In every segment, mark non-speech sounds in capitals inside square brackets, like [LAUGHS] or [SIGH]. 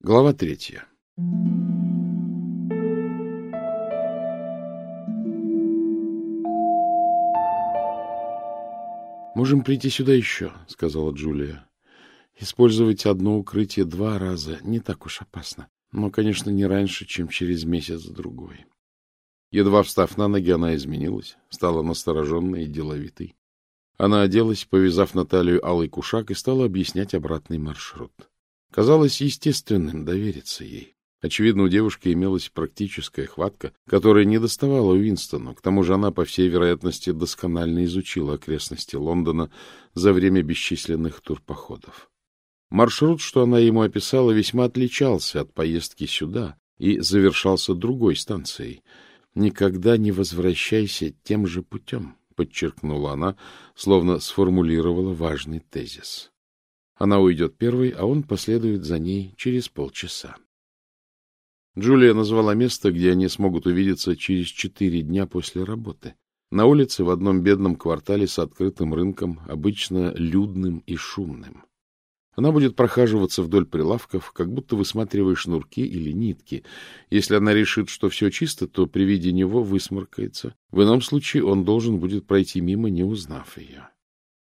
Глава третья. «Можем прийти сюда еще», — сказала Джулия. «Использовать одно укрытие два раза не так уж опасно, но, конечно, не раньше, чем через месяц-другой». Едва встав на ноги, она изменилась, стала настороженной и деловитой. Она оделась, повязав на талию алый кушак, и стала объяснять обратный маршрут. Казалось естественным довериться ей. Очевидно, у девушки имелась практическая хватка, которая не доставала Уинстону. К тому же она, по всей вероятности, досконально изучила окрестности Лондона за время бесчисленных турпоходов. Маршрут, что она ему описала, весьма отличался от поездки сюда и завершался другой станцией. «Никогда не возвращайся тем же путем», — подчеркнула она, словно сформулировала важный тезис. Она уйдет первой, а он последует за ней через полчаса. Джулия назвала место, где они смогут увидеться через четыре дня после работы. На улице в одном бедном квартале с открытым рынком, обычно людным и шумным. Она будет прохаживаться вдоль прилавков, как будто высматривая шнурки или нитки. Если она решит, что все чисто, то при виде него высморкается. В ином случае он должен будет пройти мимо, не узнав ее.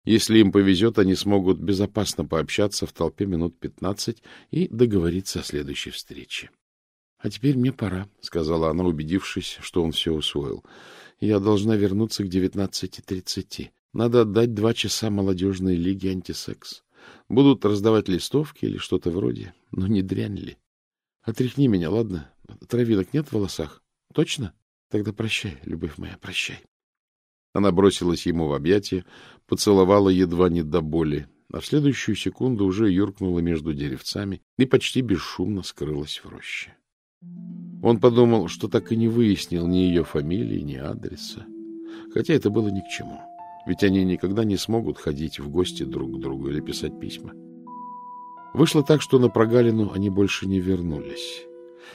Если им повезет, они смогут безопасно пообщаться в толпе минут пятнадцать и договориться о следующей встрече. — А теперь мне пора, — сказала она, убедившись, что он все усвоил. — Я должна вернуться к девятнадцати тридцати. Надо отдать два часа молодежной лиге антисекс. Будут раздавать листовки или что-то вроде. Но не дрянь ли? Отряхни меня, ладно? Травинок нет в волосах? Точно? Тогда прощай, любовь моя, прощай. Она бросилась ему в объятия, поцеловала едва не до боли, а в следующую секунду уже юркнула между деревцами и почти бесшумно скрылась в роще. Он подумал, что так и не выяснил ни ее фамилии, ни адреса. Хотя это было ни к чему, ведь они никогда не смогут ходить в гости друг к другу или писать письма. Вышло так, что на прогалину они больше не вернулись.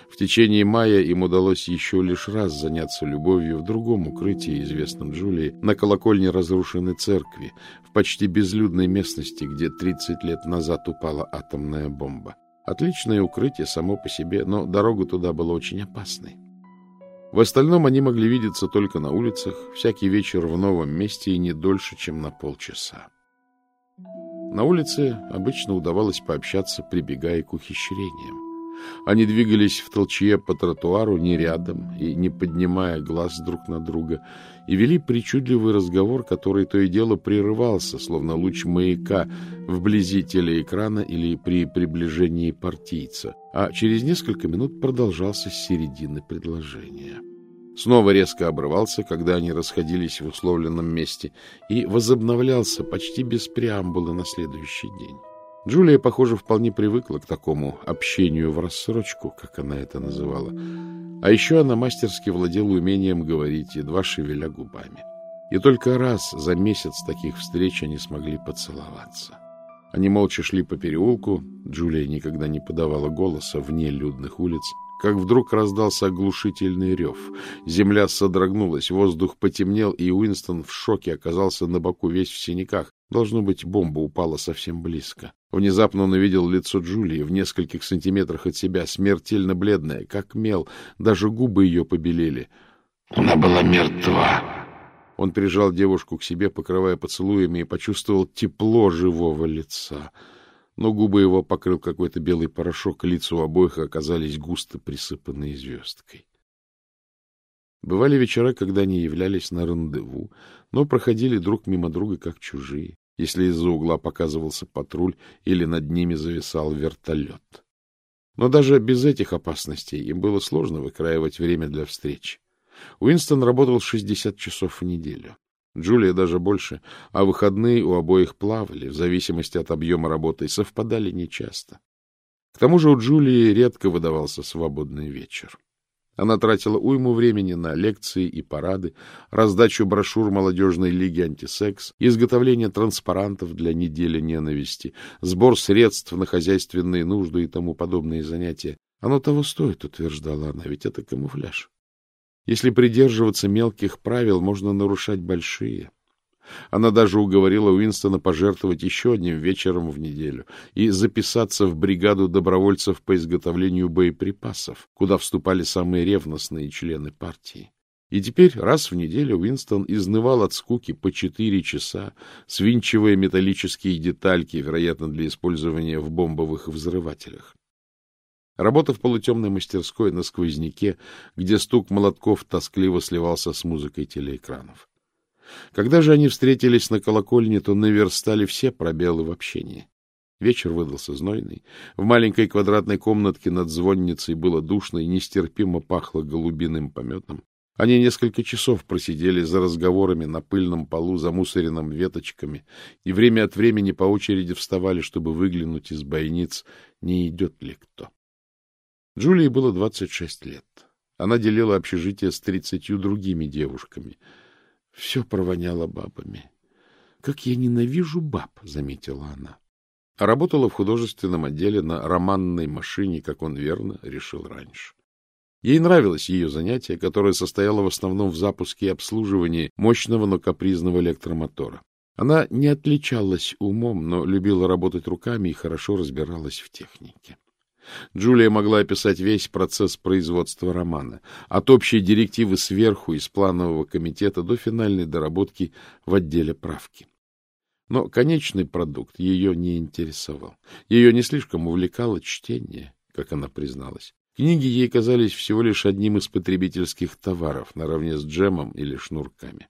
В течение мая им удалось еще лишь раз заняться любовью в другом укрытии, известном Джулии, на колокольне разрушенной церкви, в почти безлюдной местности, где 30 лет назад упала атомная бомба. Отличное укрытие само по себе, но дорога туда была очень опасной. В остальном они могли видеться только на улицах, всякий вечер в новом месте и не дольше, чем на полчаса. На улице обычно удавалось пообщаться, прибегая к ухищрениям. Они двигались в толчье по тротуару не рядом и не поднимая глаз друг на друга, и вели причудливый разговор, который то и дело прерывался, словно луч маяка вблизи телеэкрана или при приближении партийца, а через несколько минут продолжался с середины предложения. Снова резко обрывался, когда они расходились в условленном месте, и возобновлялся почти без преамбулы на следующий день. Джулия, похоже, вполне привыкла к такому общению в рассрочку, как она это называла. А еще она мастерски владела умением говорить, едва шевеля губами. И только раз за месяц таких встреч они смогли поцеловаться. Они молча шли по переулку, Джулия никогда не подавала голоса вне людных улиц, как вдруг раздался оглушительный рев. Земля содрогнулась, воздух потемнел, и Уинстон в шоке оказался на боку весь в синяках. Должно быть, бомба упала совсем близко. Внезапно он увидел лицо Джулии в нескольких сантиметрах от себя, смертельно бледное, как мел, даже губы ее побелели. Она была мертва. Он прижал девушку к себе, покрывая поцелуями, и почувствовал тепло живого лица. Но губы его покрыл какой-то белый порошок, лица у обоих оказались густо присыпанные звездкой. Бывали вечера, когда они являлись на рандеву, но проходили друг мимо друга как чужие если из-за угла показывался патруль или над ними зависал вертолет. Но даже без этих опасностей им было сложно выкраивать время для встреч. Уинстон работал 60 часов в неделю. Джулия даже больше, а выходные у обоих плавали, в зависимости от объема работы, и совпадали нечасто. К тому же у Джулии редко выдавался свободный вечер. Она тратила уйму времени на лекции и парады, раздачу брошюр молодежной лиги антисекс, изготовление транспарантов для недели ненависти, сбор средств на хозяйственные нужды и тому подобные занятия. Оно того стоит, утверждала она, ведь это камуфляж. Если придерживаться мелких правил, можно нарушать большие. Она даже уговорила Уинстона пожертвовать еще одним вечером в неделю и записаться в бригаду добровольцев по изготовлению боеприпасов, куда вступали самые ревностные члены партии. И теперь раз в неделю Уинстон изнывал от скуки по четыре часа, свинчивая металлические детальки, вероятно, для использования в бомбовых взрывателях. Работа в полутемной мастерской на сквозняке, где стук молотков тоскливо сливался с музыкой телеэкранов. Когда же они встретились на колокольне, то наверстали все пробелы в общении. Вечер выдался знойный. В маленькой квадратной комнатке над звонницей было душно и нестерпимо пахло голубиным пометом. Они несколько часов просидели за разговорами на пыльном полу, замусоренном веточками, и время от времени по очереди вставали, чтобы выглянуть из бойниц, не идет ли кто. Джулии было двадцать шесть лет. Она делила общежитие с тридцатью другими девушками. Все провоняло бабами. — Как я ненавижу баб! — заметила она. работала в художественном отделе на романной машине, как он верно решил раньше. Ей нравилось ее занятие, которое состояло в основном в запуске и обслуживании мощного, но капризного электромотора. Она не отличалась умом, но любила работать руками и хорошо разбиралась в технике. Джулия могла описать весь процесс производства романа, от общей директивы сверху из планового комитета до финальной доработки в отделе правки. Но конечный продукт ее не интересовал. Ее не слишком увлекало чтение, как она призналась. Книги ей казались всего лишь одним из потребительских товаров, наравне с джемом или шнурками.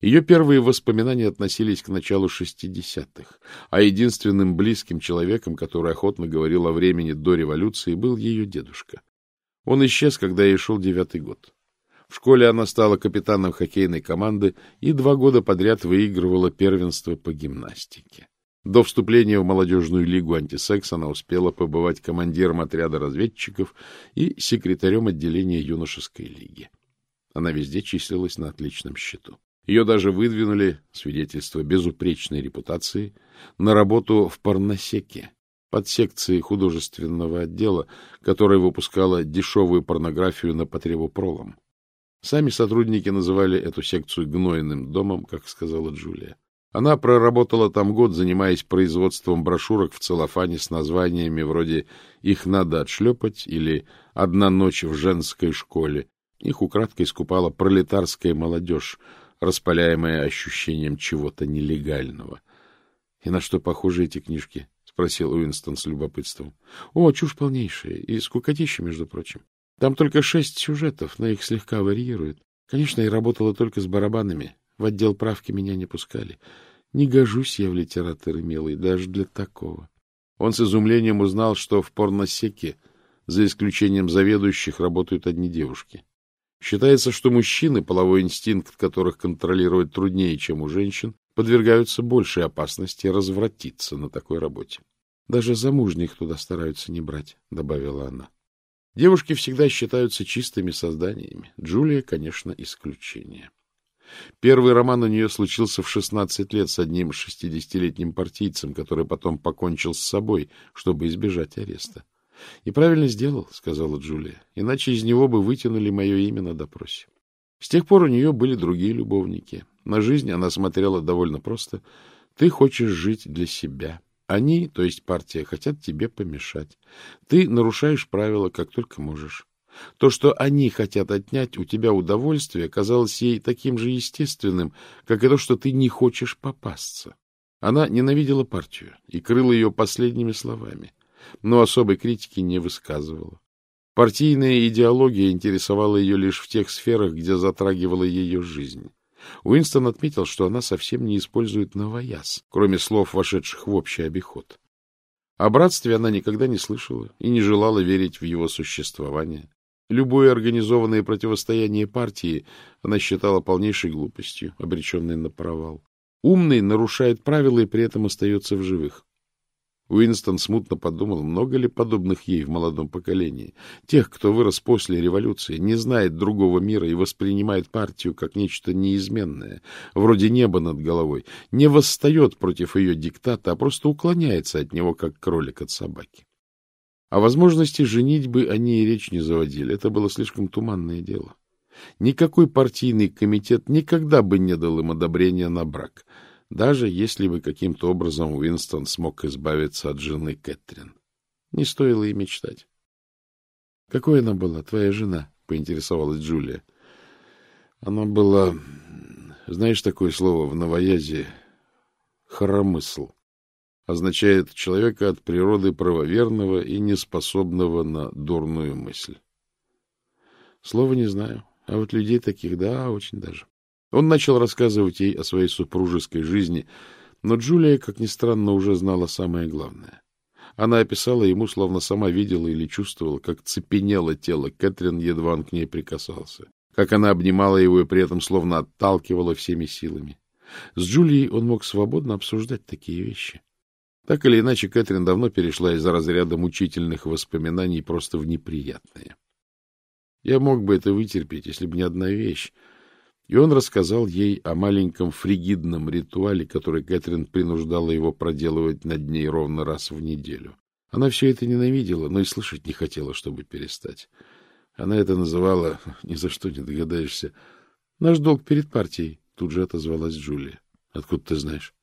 Ее первые воспоминания относились к началу шестидесятых, а единственным близким человеком, который охотно говорил о времени до революции, был ее дедушка. Он исчез, когда ей шел девятый год. В школе она стала капитаном хоккейной команды и два года подряд выигрывала первенство по гимнастике. До вступления в молодежную лигу антисекс она успела побывать командиром отряда разведчиков и секретарем отделения юношеской лиги. Она везде числилась на отличном счету. Ее даже выдвинули, свидетельство безупречной репутации, на работу в порносеке, под секцией художественного отдела, которая выпускала дешевую порнографию на потребу пролом. Сами сотрудники называли эту секцию гнойным домом, как сказала Джулия. Она проработала там год, занимаясь производством брошюрок в целлофане с названиями вроде «Их надо отшлепать» или «Одна ночь в женской школе». Их украдкой скупала пролетарская молодежь, распаляемая ощущением чего-то нелегального. — И на что похожи эти книжки? — спросил Уинстон с любопытством. — О, чушь полнейшая, и скукотища, между прочим. Там только шесть сюжетов, но их слегка варьируют. Конечно, я работала только с барабанами, в отдел правки меня не пускали. Не гожусь я в литераторы, милый, даже для такого. Он с изумлением узнал, что в порносеке, за исключением заведующих, работают одни девушки. Считается, что мужчины, половой инстинкт которых контролировать труднее, чем у женщин, подвергаются большей опасности развратиться на такой работе. Даже замужних туда стараются не брать, — добавила она. Девушки всегда считаются чистыми созданиями. Джулия, конечно, исключение. Первый роман у нее случился в 16 лет с одним шестидесятилетним партийцем, который потом покончил с собой, чтобы избежать ареста. — И правильно сделал, — сказала Джулия, — иначе из него бы вытянули мое имя на допросе. С тех пор у нее были другие любовники. На жизнь она смотрела довольно просто. Ты хочешь жить для себя. Они, то есть партия, хотят тебе помешать. Ты нарушаешь правила, как только можешь. То, что они хотят отнять у тебя удовольствие, казалось ей таким же естественным, как и то, что ты не хочешь попасться. Она ненавидела партию и крыла ее последними словами, но особой критики не высказывала. Партийная идеология интересовала ее лишь в тех сферах, где затрагивала ее жизнь. Уинстон отметил, что она совсем не использует новояз, кроме слов, вошедших в общий обиход. О братстве она никогда не слышала и не желала верить в его существование. Любое организованное противостояние партии она считала полнейшей глупостью, обреченной на провал. Умный нарушает правила и при этом остается в живых. Уинстон смутно подумал, много ли подобных ей в молодом поколении. Тех, кто вырос после революции, не знает другого мира и воспринимает партию как нечто неизменное, вроде неба над головой, не восстает против ее диктата, а просто уклоняется от него, как кролик от собаки. О возможности женитьбы они и речь не заводили. Это было слишком туманное дело. Никакой партийный комитет никогда бы не дал им одобрения на брак, даже если бы каким-то образом Уинстон смог избавиться от жены Кэтрин. Не стоило и мечтать. — Какой она была, твоя жена? — поинтересовалась Джулия. — Она была... Знаешь такое слово в новоязе? Хоромысл. Означает человека от природы правоверного и неспособного на дурную мысль. Слово не знаю. А вот людей таких, да, очень даже. Он начал рассказывать ей о своей супружеской жизни, но Джулия, как ни странно, уже знала самое главное. Она описала ему, словно сама видела или чувствовала, как цепенело тело Кэтрин, едва он к ней прикасался, как она обнимала его и при этом словно отталкивала всеми силами. С Джулией он мог свободно обсуждать такие вещи. Так или иначе, Кэтрин давно перешла из разряда мучительных воспоминаний просто в неприятные. Я мог бы это вытерпеть, если бы не одна вещь. И он рассказал ей о маленьком фригидном ритуале, который Кэтрин принуждала его проделывать над ней ровно раз в неделю. Она все это ненавидела, но и слышать не хотела, чтобы перестать. Она это называла, [LAUGHS] ни за что не догадаешься, «Наш долг перед партией», — тут же отозвалась Джулия. «Откуда ты знаешь?»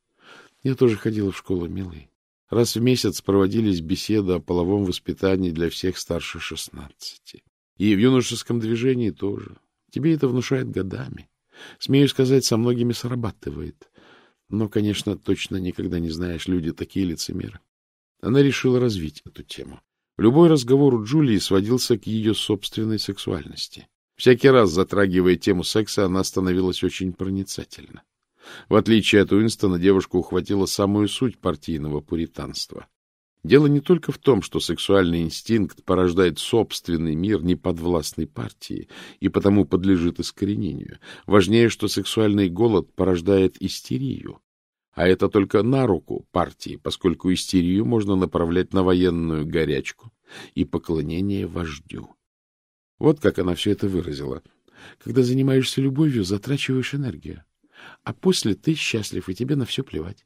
«Я тоже ходила в школу, милый. Раз в месяц проводились беседы о половом воспитании для всех старше шестнадцати. И в юношеском движении тоже. Тебе это внушает годами. Смею сказать, со многими срабатывает. Но, конечно, точно никогда не знаешь, люди такие лицемеры. Она решила развить эту тему. Любой разговор у Джулии сводился к ее собственной сексуальности. Всякий раз, затрагивая тему секса, она становилась очень проницательна. В отличие от Уинстона, девушка ухватила самую суть партийного пуританства. Дело не только в том, что сексуальный инстинкт порождает собственный мир неподвластной партии и потому подлежит искоренению. Важнее, что сексуальный голод порождает истерию. А это только на руку партии, поскольку истерию можно направлять на военную горячку и поклонение вождю. Вот как она все это выразила. Когда занимаешься любовью, затрачиваешь энергию. А после ты счастлив, и тебе на все плевать.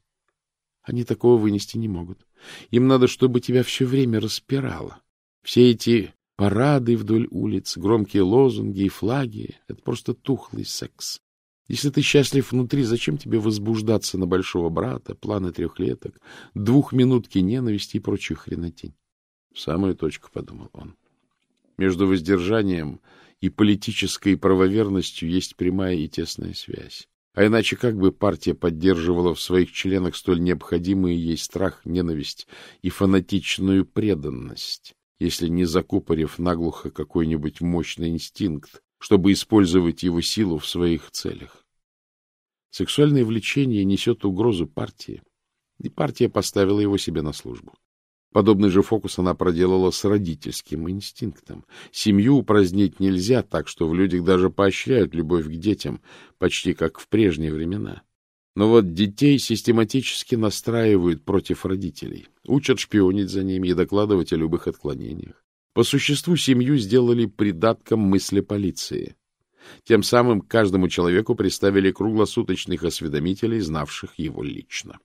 Они такого вынести не могут. Им надо, чтобы тебя все время распирало. Все эти парады вдоль улиц, громкие лозунги и флаги — это просто тухлый секс. Если ты счастлив внутри, зачем тебе возбуждаться на большого брата, планы трехлеток, двухминутки ненависти и прочую хренотень? В самую точку, — подумал он. Между воздержанием и политической правоверностью есть прямая и тесная связь. А иначе как бы партия поддерживала в своих членах столь необходимые ей страх, ненависть и фанатичную преданность, если не закупорив наглухо какой-нибудь мощный инстинкт, чтобы использовать его силу в своих целях? Сексуальное влечение несет угрозу партии, и партия поставила его себе на службу. Подобный же фокус она проделала с родительским инстинктом. Семью упразднить нельзя, так что в людях даже поощряют любовь к детям, почти как в прежние времена. Но вот детей систематически настраивают против родителей, учат шпионить за ними и докладывать о любых отклонениях. По существу семью сделали придатком мысли полиции. Тем самым каждому человеку представили круглосуточных осведомителей, знавших его лично.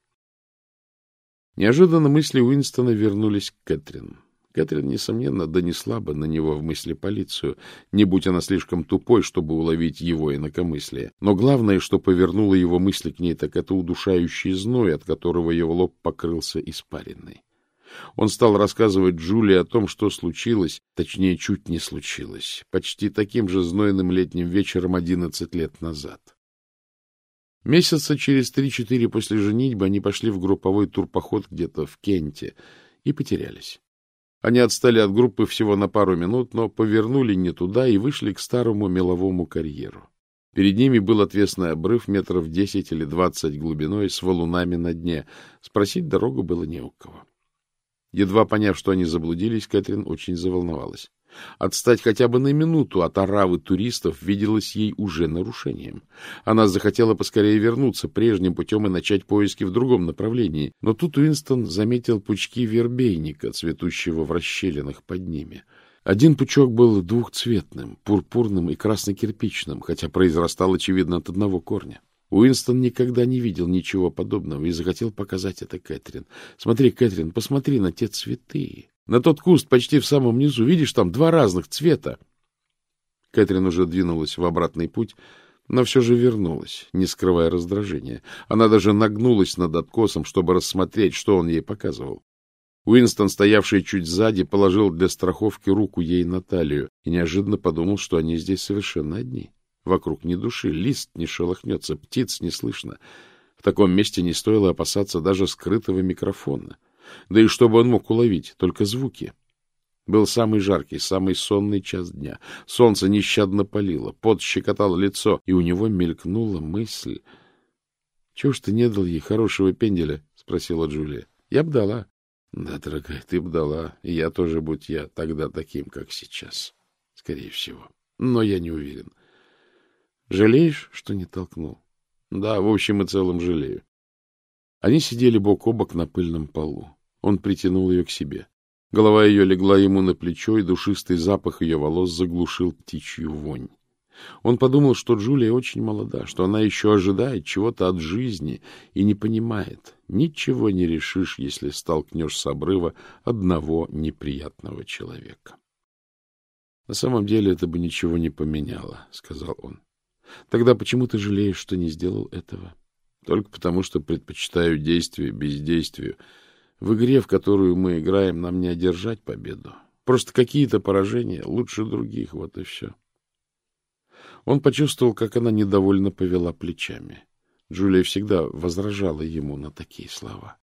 Неожиданно мысли Уинстона вернулись к Кэтрин. Кэтрин, несомненно, донесла бы на него в мысли полицию, не будь она слишком тупой, чтобы уловить его инакомыслие. Но главное, что повернуло его мысли к ней, так это удушающий зной, от которого его лоб покрылся испаренной. Он стал рассказывать Джулии о том, что случилось, точнее, чуть не случилось, почти таким же знойным летним вечером одиннадцать лет назад. Месяца через три-четыре после женитьбы они пошли в групповой турпоход где-то в Кенте и потерялись. Они отстали от группы всего на пару минут, но повернули не туда и вышли к старому меловому карьеру. Перед ними был отвесный обрыв метров десять или двадцать глубиной с валунами на дне. Спросить дорогу было не у кого. Едва поняв, что они заблудились, Кэтрин очень заволновалась. Отстать хотя бы на минуту от оравы туристов виделось ей уже нарушением. Она захотела поскорее вернуться прежним путем и начать поиски в другом направлении. Но тут Уинстон заметил пучки вербейника, цветущего в расщелинах под ними. Один пучок был двухцветным, пурпурным и красно-кирпичным, хотя произрастал, очевидно, от одного корня. Уинстон никогда не видел ничего подобного и захотел показать это Кэтрин. — Смотри, Кэтрин, посмотри на те цветы. На тот куст почти в самом низу. Видишь, там два разных цвета. Кэтрин уже двинулась в обратный путь, но все же вернулась, не скрывая раздражения. Она даже нагнулась над откосом, чтобы рассмотреть, что он ей показывал. Уинстон, стоявший чуть сзади, положил для страховки руку ей на талию и неожиданно подумал, что они здесь совершенно одни. Вокруг ни души, лист не шелохнется, птиц не слышно. В таком месте не стоило опасаться даже скрытого микрофона. Да и чтобы он мог уловить, только звуки. Был самый жаркий, самый сонный час дня. Солнце нещадно палило, пот щекотало лицо, и у него мелькнула мысль. — Чего ж ты не дал ей хорошего пенделя? — спросила Джулия. — Я б дала. — Да, дорогая, ты б дала, и я тоже, будь я тогда таким, как сейчас. Скорее всего. Но я не уверен. Жалеешь, что не толкнул? Да, в общем и целом жалею. Они сидели бок о бок на пыльном полу. Он притянул ее к себе. Голова ее легла ему на плечо, и душистый запах ее волос заглушил птичью вонь. Он подумал, что Джулия очень молода, что она еще ожидает чего-то от жизни и не понимает. Ничего не решишь, если столкнешь с обрыва одного неприятного человека. — На самом деле это бы ничего не поменяло, — сказал он. — Тогда почему ты жалеешь, что не сделал этого? — Только потому, что предпочитаю действие бездействию. В игре, в которую мы играем, нам не одержать победу. Просто какие-то поражения лучше других, вот и все. — он почувствовал, как она недовольно повела плечами. Джулия всегда возражала ему на такие слова.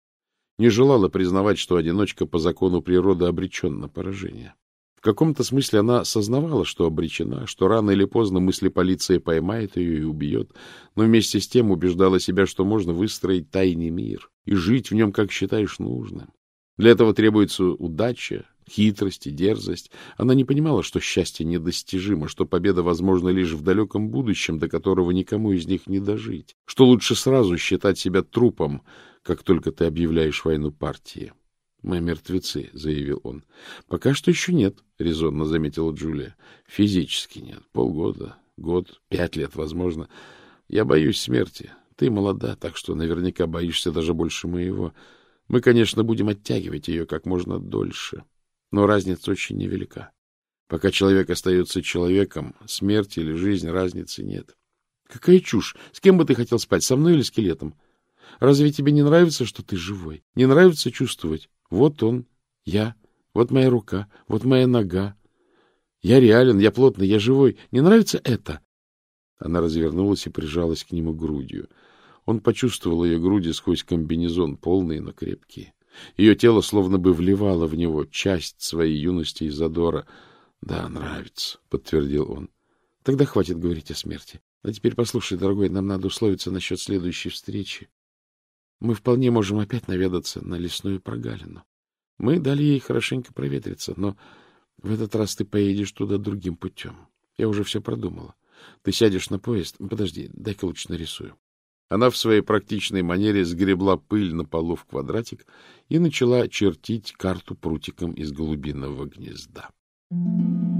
Не желала признавать, что одиночка по закону природы обречен на поражение. Каком-то смысле она сознавала, что обречена, что рано или поздно мысли полиции поймает ее и убьет, но вместе с тем убеждала себя, что можно выстроить тайный мир и жить в нем, как считаешь нужным. Для этого требуется удача, хитрость и дерзость. Она не понимала, что счастье недостижимо, что победа возможна лишь в далеком будущем, до которого никому из них не дожить, что лучше сразу считать себя трупом, как только ты объявляешь войну партии. — Мы мертвецы, — заявил он. — Пока что еще нет, — резонно заметила Джулия. — Физически нет. Полгода, год, пять лет, возможно. Я боюсь смерти. Ты молода, так что наверняка боишься даже больше моего. Мы, конечно, будем оттягивать ее как можно дольше. — но разница очень невелика. Пока человек остается человеком, смерть или жизнь разницы нет. Какая чушь! С кем бы ты хотел спать, со мной или скелетом? Разве тебе не нравится, что ты живой? Не нравится чувствовать? Вот он, я, вот моя рука, вот моя нога. Я реален, я плотный, я живой. Не нравится это? Она развернулась и прижалась к нему грудью. Он почувствовал ее груди сквозь комбинезон, полные, но крепкие. Ее тело словно бы вливало в него часть своей юности и задора. — Да, нравится, — подтвердил он. — Тогда хватит говорить о смерти. А теперь послушай, дорогой, нам надо условиться насчет следующей встречи. Мы вполне можем опять наведаться на лесную прогалину. Мы дали ей хорошенько проветриться, но в этот раз ты поедешь туда другим путем. Я уже все продумала. Ты сядешь на поезд. Подожди, дай-ка лучше нарисую. Она в своей практичной манере сгребла пыль на полу в квадратик и начала чертить карту прутиком из голубиного гнезда. Thank you.